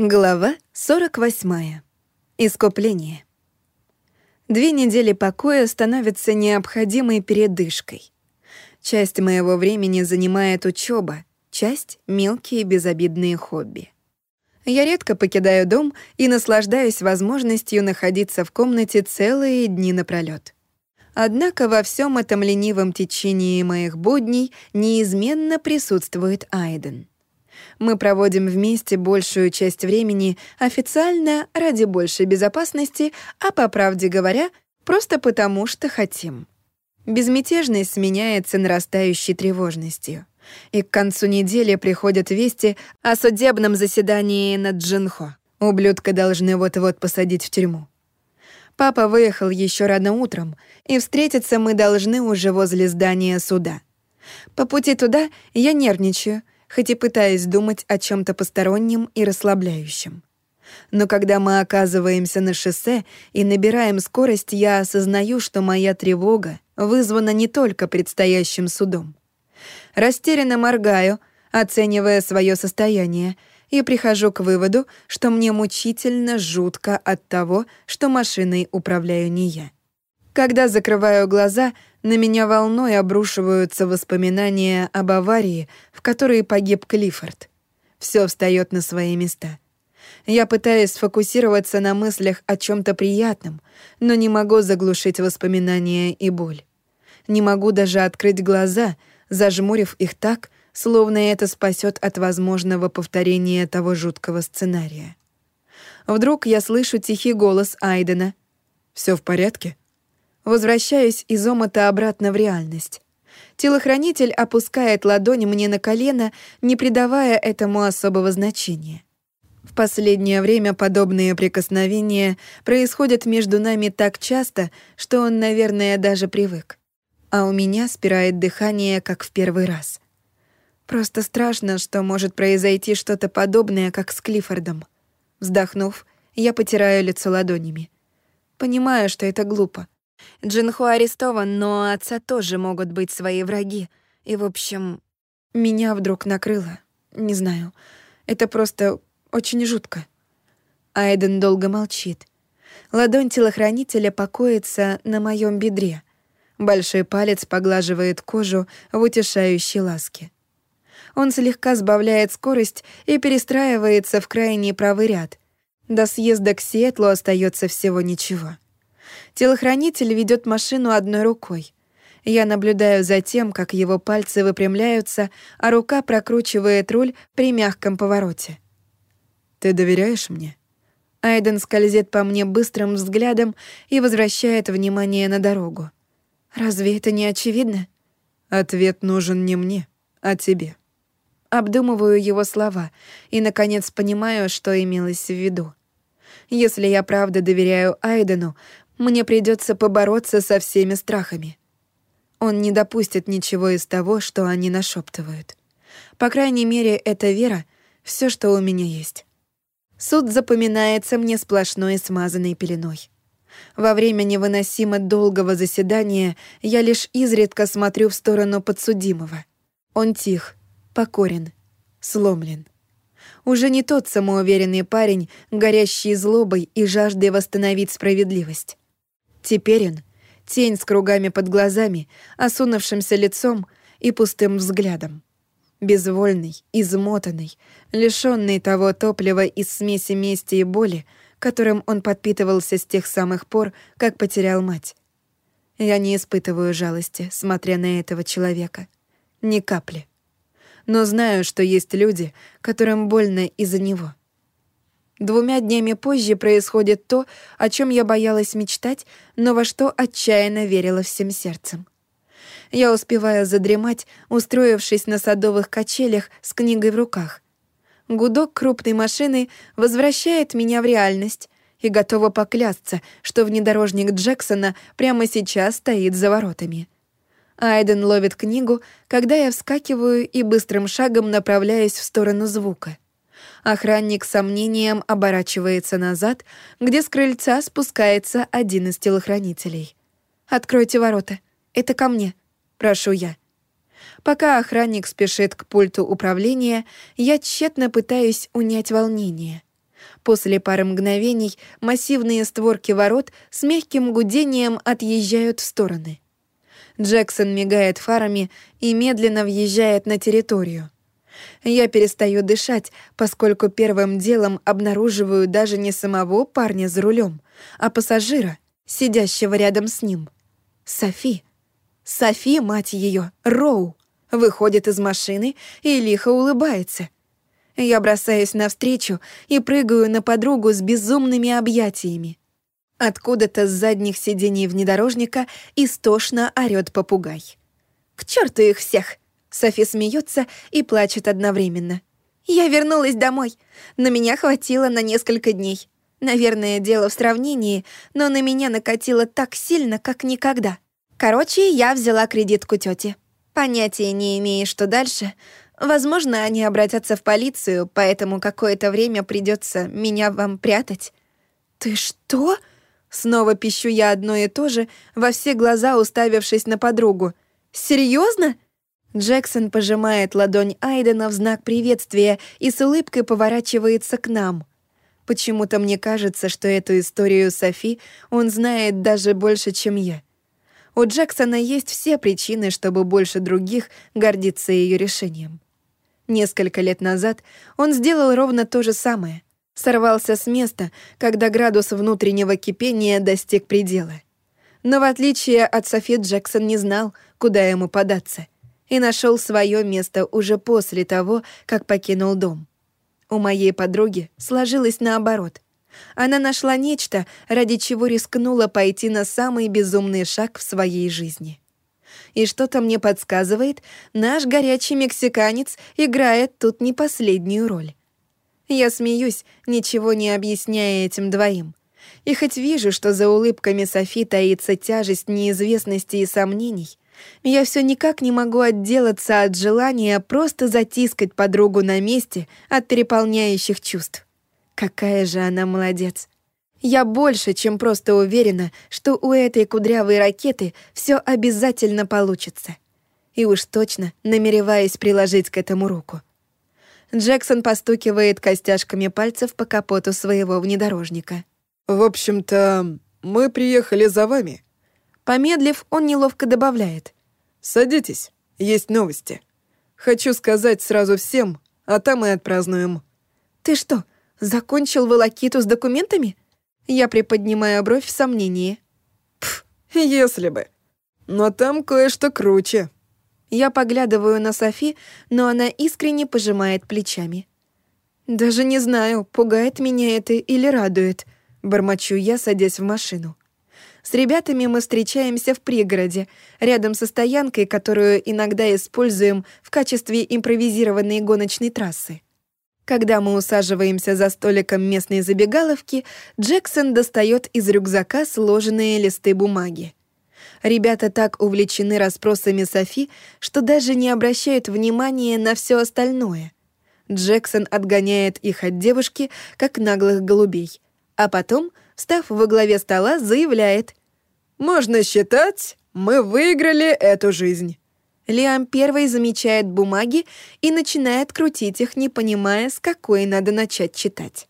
Глава 48. Искупление. Две недели покоя становятся необходимой передышкой. Часть моего времени занимает учеба, часть — мелкие безобидные хобби. Я редко покидаю дом и наслаждаюсь возможностью находиться в комнате целые дни напролёт. Однако во всем этом ленивом течении моих будней неизменно присутствует Айден — мы проводим вместе большую часть времени официально ради большей безопасности, а по правде говоря, просто потому что хотим. Безмятежность сменяется нарастающей тревожностью. И к концу недели приходят вести о судебном заседании над Джинхо. Ублюдка должны вот-вот посадить в тюрьму. Папа выехал еще рано утром, и встретиться мы должны уже возле здания суда. По пути туда я нервничаю — хоть и пытаясь думать о чем то постороннем и расслабляющем. Но когда мы оказываемся на шоссе и набираем скорость, я осознаю, что моя тревога вызвана не только предстоящим судом. Растерянно моргаю, оценивая свое состояние, и прихожу к выводу, что мне мучительно жутко от того, что машиной управляю не я. Когда закрываю глаза, на меня волной обрушиваются воспоминания об аварии, в которой погиб Клиффорд. Все встает на свои места. Я пытаюсь сфокусироваться на мыслях о чем то приятном, но не могу заглушить воспоминания и боль. Не могу даже открыть глаза, зажмурив их так, словно это спасет от возможного повторения того жуткого сценария. Вдруг я слышу тихий голос Айдена. Все в порядке?» Возвращаюсь из омута обратно в реальность. Телохранитель опускает ладонь мне на колено, не придавая этому особого значения. В последнее время подобные прикосновения происходят между нами так часто, что он, наверное, даже привык. А у меня спирает дыхание, как в первый раз. Просто страшно, что может произойти что-то подобное, как с Клиффордом. Вздохнув, я потираю лицо ладонями. Понимаю, что это глупо. Джинху арестован, но отца тоже могут быть свои враги. И, в общем, меня вдруг накрыло. Не знаю. Это просто очень жутко. Айден долго молчит. Ладонь телохранителя покоится на моем бедре. Большой палец поглаживает кожу в утешающей ласке. Он слегка сбавляет скорость и перестраивается в крайний правый ряд. До съезда к Сиэтлу остается всего ничего. Телохранитель ведет машину одной рукой. Я наблюдаю за тем, как его пальцы выпрямляются, а рука прокручивает руль при мягком повороте. «Ты доверяешь мне?» Айден скользит по мне быстрым взглядом и возвращает внимание на дорогу. «Разве это не очевидно?» «Ответ нужен не мне, а тебе». Обдумываю его слова и, наконец, понимаю, что имелось в виду. Если я правда доверяю Айдену, мне придется побороться со всеми страхами. Он не допустит ничего из того, что они нашептывают. По крайней мере, эта вера — все, что у меня есть. Суд запоминается мне сплошной смазанной пеленой. Во время невыносимо долгого заседания я лишь изредка смотрю в сторону подсудимого. Он тих, покорен, сломлен. Уже не тот самоуверенный парень, горящий злобой и жаждой восстановить справедливость. Теперь он — тень с кругами под глазами, осунувшимся лицом и пустым взглядом. Безвольный, измотанный, лишённый того топлива из смеси мести и боли, которым он подпитывался с тех самых пор, как потерял мать. Я не испытываю жалости, смотря на этого человека. Ни капли. Но знаю, что есть люди, которым больно из-за него. Двумя днями позже происходит то, о чем я боялась мечтать, но во что отчаянно верила всем сердцем. Я успеваю задремать, устроившись на садовых качелях с книгой в руках. Гудок крупной машины возвращает меня в реальность и готова поклясться, что внедорожник Джексона прямо сейчас стоит за воротами. Айден ловит книгу, когда я вскакиваю и быстрым шагом направляюсь в сторону звука — Охранник с сомнением оборачивается назад, где с крыльца спускается один из телохранителей. «Откройте ворота. Это ко мне. Прошу я». Пока охранник спешит к пульту управления, я тщетно пытаюсь унять волнение. После пары мгновений массивные створки ворот с мягким гудением отъезжают в стороны. Джексон мигает фарами и медленно въезжает на территорию. Я перестаю дышать, поскольку первым делом обнаруживаю даже не самого парня за рулем, а пассажира, сидящего рядом с ним. Софи. Софи, мать ее, Роу, выходит из машины и лихо улыбается. Я бросаюсь навстречу и прыгаю на подругу с безумными объятиями. Откуда-то с задних сидений внедорожника истошно орёт попугай. «К черту их всех!» Софи смеется и плачет одновременно. «Я вернулась домой, но меня хватило на несколько дней. Наверное, дело в сравнении, но на меня накатило так сильно, как никогда. Короче, я взяла кредитку тети. Понятия не имея, что дальше. Возможно, они обратятся в полицию, поэтому какое-то время придется меня вам прятать. «Ты что?» Снова пищу я одно и то же, во все глаза уставившись на подругу. «Серьезно?» Джексон пожимает ладонь Айдена в знак приветствия и с улыбкой поворачивается к нам. Почему-то мне кажется, что эту историю Софи он знает даже больше, чем я. У Джексона есть все причины, чтобы больше других гордиться ее решением. Несколько лет назад он сделал ровно то же самое. Сорвался с места, когда градус внутреннего кипения достиг предела. Но в отличие от Софи, Джексон не знал, куда ему податься, и нашел свое место уже после того, как покинул дом. У моей подруги сложилось наоборот. Она нашла нечто, ради чего рискнула пойти на самый безумный шаг в своей жизни. И что-то мне подсказывает, наш горячий мексиканец играет тут не последнюю роль. Я смеюсь, ничего не объясняя этим двоим. И хоть вижу, что за улыбками Софи таится тяжесть неизвестности и сомнений, я все никак не могу отделаться от желания просто затискать подругу на месте от переполняющих чувств. Какая же она молодец. Я больше, чем просто уверена, что у этой кудрявой ракеты все обязательно получится. И уж точно намереваюсь приложить к этому руку. Джексон постукивает костяшками пальцев по капоту своего внедорожника. «В общем-то, мы приехали за вами». Помедлив, он неловко добавляет. «Садитесь, есть новости. Хочу сказать сразу всем, а там и отпразднуем». «Ты что, закончил волокиту с документами?» Я приподнимаю бровь в сомнении. Пф, если бы. Но там кое-что круче. Я поглядываю на Софи, но она искренне пожимает плечами. «Даже не знаю, пугает меня это или радует», — бормочу я, садясь в машину. С ребятами мы встречаемся в пригороде, рядом со стоянкой, которую иногда используем в качестве импровизированной гоночной трассы. Когда мы усаживаемся за столиком местной забегаловки, Джексон достает из рюкзака сложенные листы бумаги. Ребята так увлечены расспросами Софи, что даже не обращают внимания на все остальное. Джексон отгоняет их от девушки, как наглых голубей. А потом, став во главе стола, заявляет. «Можно считать, мы выиграли эту жизнь». Лиам первой замечает бумаги и начинает крутить их, не понимая, с какой надо начать читать.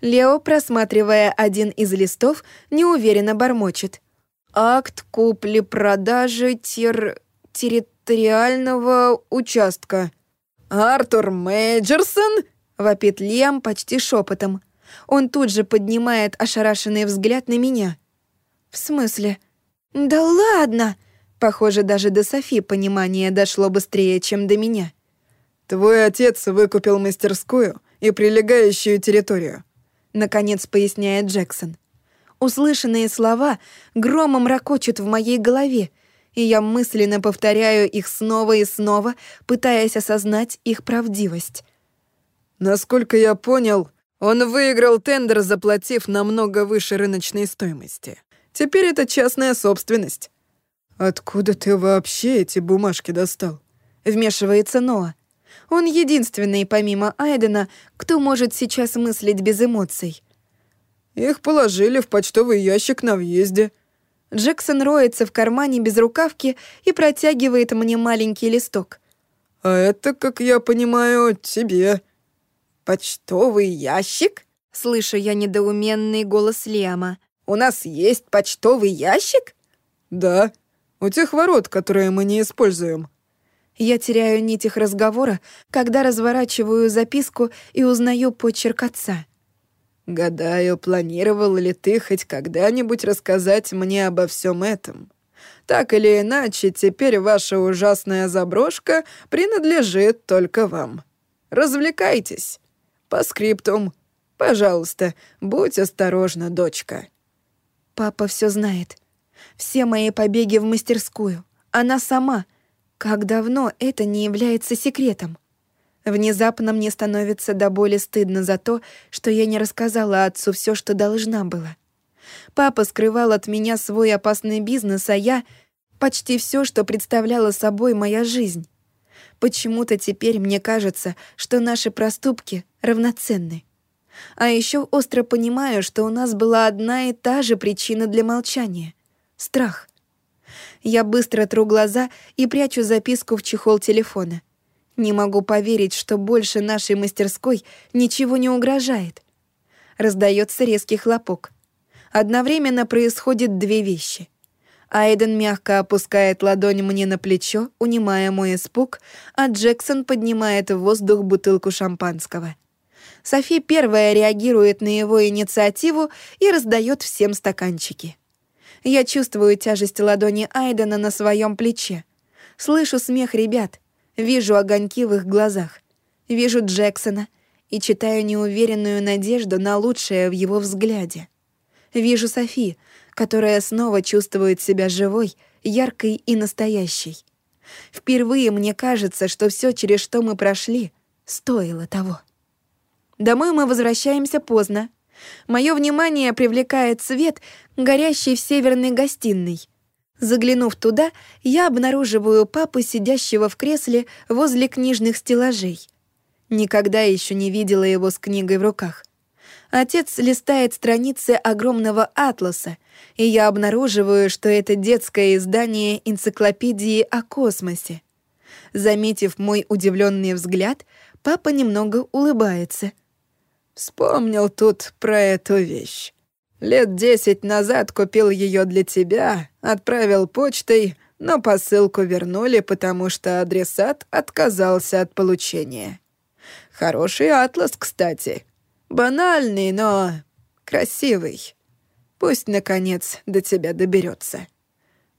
Лео, просматривая один из листов, неуверенно бормочет. «Акт купли-продажи тер... территориального участка». «Артур Мейджерсон?» — вопит Лиам почти шепотом. Он тут же поднимает ошарашенный взгляд на меня. «В смысле?» «Да ладно!» Похоже, даже до Софи понимание дошло быстрее, чем до меня. «Твой отец выкупил мастерскую и прилегающую территорию», — наконец поясняет Джексон. Услышанные слова громом ракочут в моей голове, и я мысленно повторяю их снова и снова, пытаясь осознать их правдивость. «Насколько я понял, он выиграл тендер, заплатив намного выше рыночной стоимости. Теперь это частная собственность. «Откуда ты вообще эти бумажки достал?» Вмешивается Ноа. Он единственный, помимо Айдена, кто может сейчас мыслить без эмоций. «Их положили в почтовый ящик на въезде». Джексон роется в кармане без рукавки и протягивает мне маленький листок. «А это, как я понимаю, тебе». «Почтовый ящик?» Слышу я недоуменный голос Лиама. «У нас есть почтовый ящик?» «Да, у тех ворот, которые мы не используем». Я теряю нить их разговора, когда разворачиваю записку и узнаю почерк отца. «Гадаю, планировал ли ты хоть когда-нибудь рассказать мне обо всем этом? Так или иначе, теперь ваша ужасная заброшка принадлежит только вам. Развлекайтесь. По скриптум. Пожалуйста, будь осторожна, дочка». Папа все знает. Все мои побеги в мастерскую. Она сама — как давно это не является секретом? Внезапно мне становится до боли стыдно за то, что я не рассказала отцу все, что должна была. Папа скрывал от меня свой опасный бизнес, а я — почти все, что представляла собой моя жизнь. Почему-то теперь мне кажется, что наши проступки равноценны. А еще остро понимаю, что у нас была одна и та же причина для молчания — страх — я быстро тру глаза и прячу записку в чехол телефона. Не могу поверить, что больше нашей мастерской ничего не угрожает. Раздается резкий хлопок. Одновременно происходит две вещи. Айден мягко опускает ладонь мне на плечо, унимая мой испуг, а Джексон поднимает в воздух бутылку шампанского. Софи первая реагирует на его инициативу и раздает всем стаканчики. Я чувствую тяжесть ладони Айдена на своем плече. Слышу смех ребят, вижу огоньки в их глазах. Вижу Джексона и читаю неуверенную надежду на лучшее в его взгляде. Вижу Софи, которая снова чувствует себя живой, яркой и настоящей. Впервые мне кажется, что все, через что мы прошли, стоило того. Домой мы возвращаемся поздно, Мое внимание привлекает свет, горящий в северной гостиной. Заглянув туда, я обнаруживаю папу, сидящего в кресле возле книжных стеллажей. Никогда еще не видела его с книгой в руках. Отец листает страницы огромного атласа, и я обнаруживаю, что это детское издание энциклопедии о космосе. Заметив мой удивленный взгляд, папа немного улыбается — Вспомнил тут про эту вещь. Лет десять назад купил ее для тебя, отправил почтой, но посылку вернули, потому что адресат отказался от получения. Хороший атлас, кстати. Банальный, но красивый. Пусть, наконец, до тебя доберется.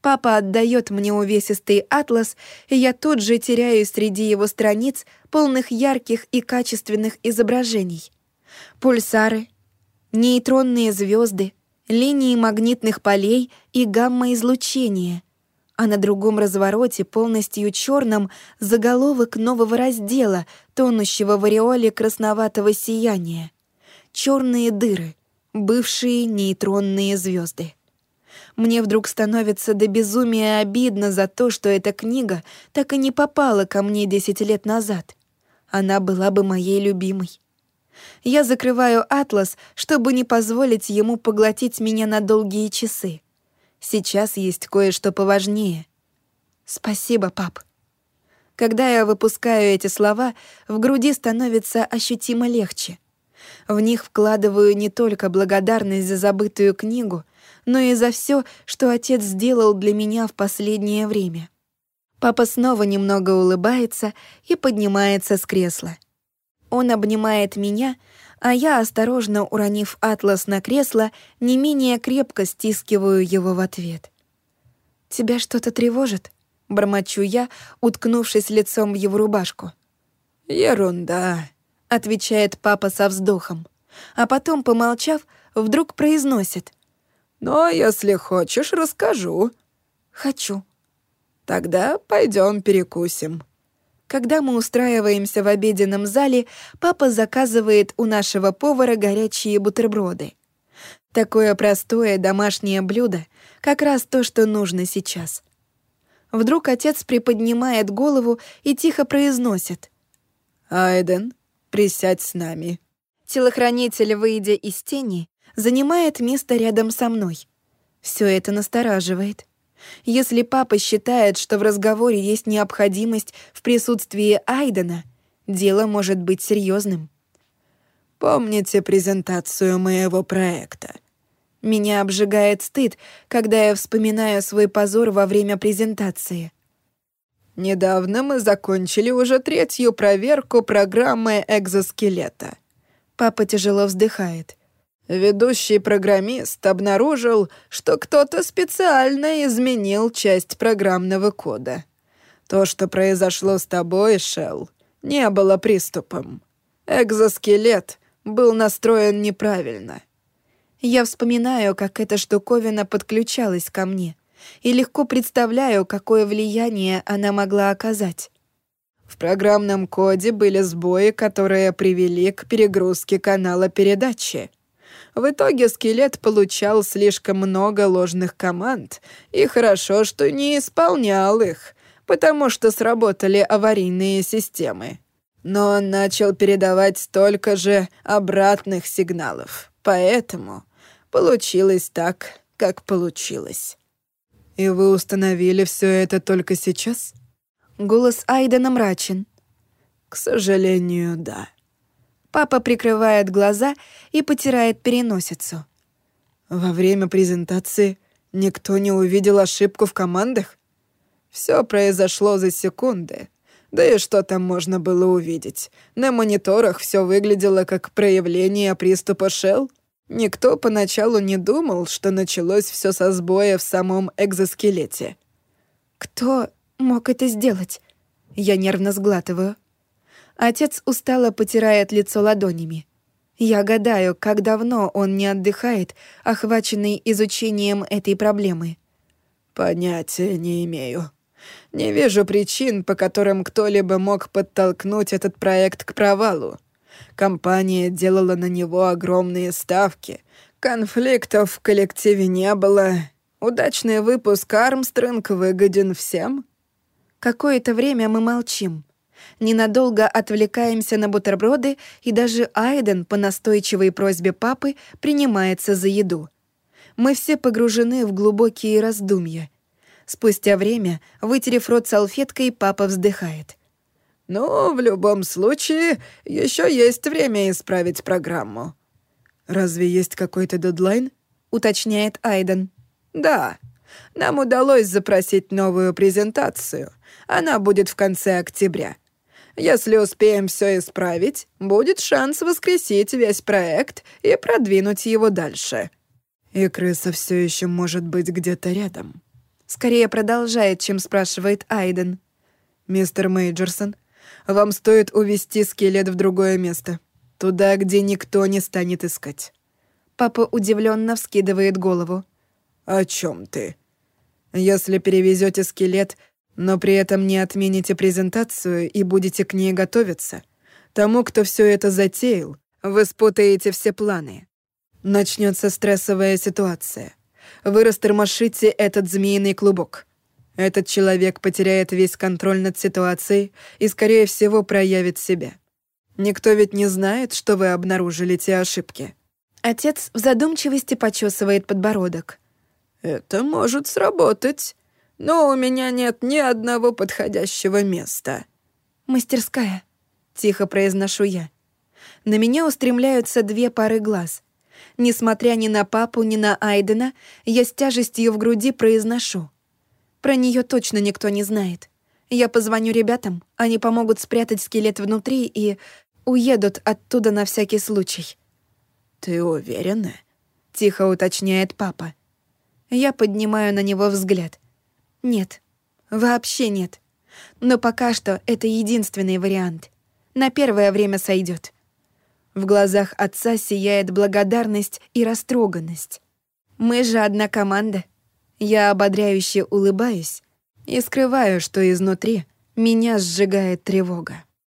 Папа отдает мне увесистый атлас, и я тут же теряюсь среди его страниц, полных ярких и качественных изображений пульсары, нейтронные звезды, линии магнитных полей и гамма-излучения, а на другом развороте, полностью черном, заголовок нового раздела, тонущего в ореоле красноватого сияния. Черные дыры, бывшие нейтронные звезды. Мне вдруг становится до безумия обидно за то, что эта книга так и не попала ко мне десять лет назад. Она была бы моей любимой. Я закрываю атлас, чтобы не позволить ему поглотить меня на долгие часы. Сейчас есть кое-что поважнее. Спасибо, пап. Когда я выпускаю эти слова, в груди становится ощутимо легче. В них вкладываю не только благодарность за забытую книгу, но и за все, что отец сделал для меня в последнее время. Папа снова немного улыбается и поднимается с кресла. Он обнимает меня, а я, осторожно уронив атлас на кресло, не менее крепко стискиваю его в ответ. «Тебя что-то тревожит?» — бормочу я, уткнувшись лицом в его рубашку. «Ерунда», — отвечает папа со вздохом, а потом, помолчав, вдруг произносит. «Но если хочешь, расскажу». «Хочу». «Тогда пойдем перекусим». Когда мы устраиваемся в обеденном зале, папа заказывает у нашего повара горячие бутерброды. Такое простое домашнее блюдо — как раз то, что нужно сейчас. Вдруг отец приподнимает голову и тихо произносит. «Айден, присядь с нами». Телохранитель, выйдя из тени, занимает место рядом со мной. Все это настораживает. Если папа считает, что в разговоре есть необходимость в присутствии Айдена, дело может быть серьезным. Помните презентацию моего проекта? Меня обжигает стыд, когда я вспоминаю свой позор во время презентации. Недавно мы закончили уже третью проверку программы экзоскелета. Папа тяжело вздыхает. Ведущий программист обнаружил, что кто-то специально изменил часть программного кода. То, что произошло с тобой, Шелл, не было приступом. Экзоскелет был настроен неправильно. Я вспоминаю, как эта штуковина подключалась ко мне, и легко представляю, какое влияние она могла оказать. В программном коде были сбои, которые привели к перегрузке канала передачи. В итоге скелет получал слишком много ложных команд, и хорошо, что не исполнял их, потому что сработали аварийные системы. Но он начал передавать столько же обратных сигналов, поэтому получилось так, как получилось. «И вы установили все это только сейчас?» Голос Айдена мрачен. «К сожалению, да». Папа прикрывает глаза и потирает переносицу. Во время презентации никто не увидел ошибку в командах? Все произошло за секунды. Да и что там можно было увидеть? На мониторах все выглядело как проявление приступа Шелл. Никто поначалу не думал, что началось все со сбоя в самом экзоскелете. Кто мог это сделать? Я нервно сглатываю. Отец устало потирает лицо ладонями. Я гадаю, как давно он не отдыхает, охваченный изучением этой проблемы. «Понятия не имею. Не вижу причин, по которым кто-либо мог подтолкнуть этот проект к провалу. Компания делала на него огромные ставки. Конфликтов в коллективе не было. Удачный выпуск «Армстронг» выгоден всем». Какое-то время мы молчим ненадолго отвлекаемся на бутерброды, и даже Айден по настойчивой просьбе папы принимается за еду. Мы все погружены в глубокие раздумья. Спустя время, вытерев рот салфеткой, папа вздыхает. «Ну, в любом случае, еще есть время исправить программу». «Разве есть какой-то дедлайн?» — уточняет Айден. «Да. Нам удалось запросить новую презентацию. Она будет в конце октября. Если успеем все исправить, будет шанс воскресить весь проект и продвинуть его дальше. И крыса все еще может быть где-то рядом. Скорее продолжает, чем спрашивает Айден. «Мистер Мейджерсон, вам стоит увести скелет в другое место. Туда, где никто не станет искать». Папа удивленно вскидывает голову. «О чем ты? Если перевезете скелет, но при этом не отмените презентацию и будете к ней готовиться. Тому, кто все это затеял, вы спутаете все планы. Начнется стрессовая ситуация. Вы растормошите этот змеиный клубок. Этот человек потеряет весь контроль над ситуацией и, скорее всего, проявит себя. Никто ведь не знает, что вы обнаружили те ошибки. Отец в задумчивости почесывает подбородок. «Это может сработать но у меня нет ни одного подходящего места». «Мастерская», — тихо произношу я. На меня устремляются две пары глаз. Несмотря ни на папу, ни на Айдена, я с тяжестью в груди произношу. Про нее точно никто не знает. Я позвоню ребятам, они помогут спрятать скелет внутри и уедут оттуда на всякий случай. «Ты уверена?» — тихо уточняет папа. Я поднимаю на него взгляд — нет, вообще нет. Но пока что это единственный вариант. На первое время сойдет. В глазах отца сияет благодарность и растроганность. Мы же одна команда. Я ободряюще улыбаюсь и скрываю, что изнутри меня сжигает тревога.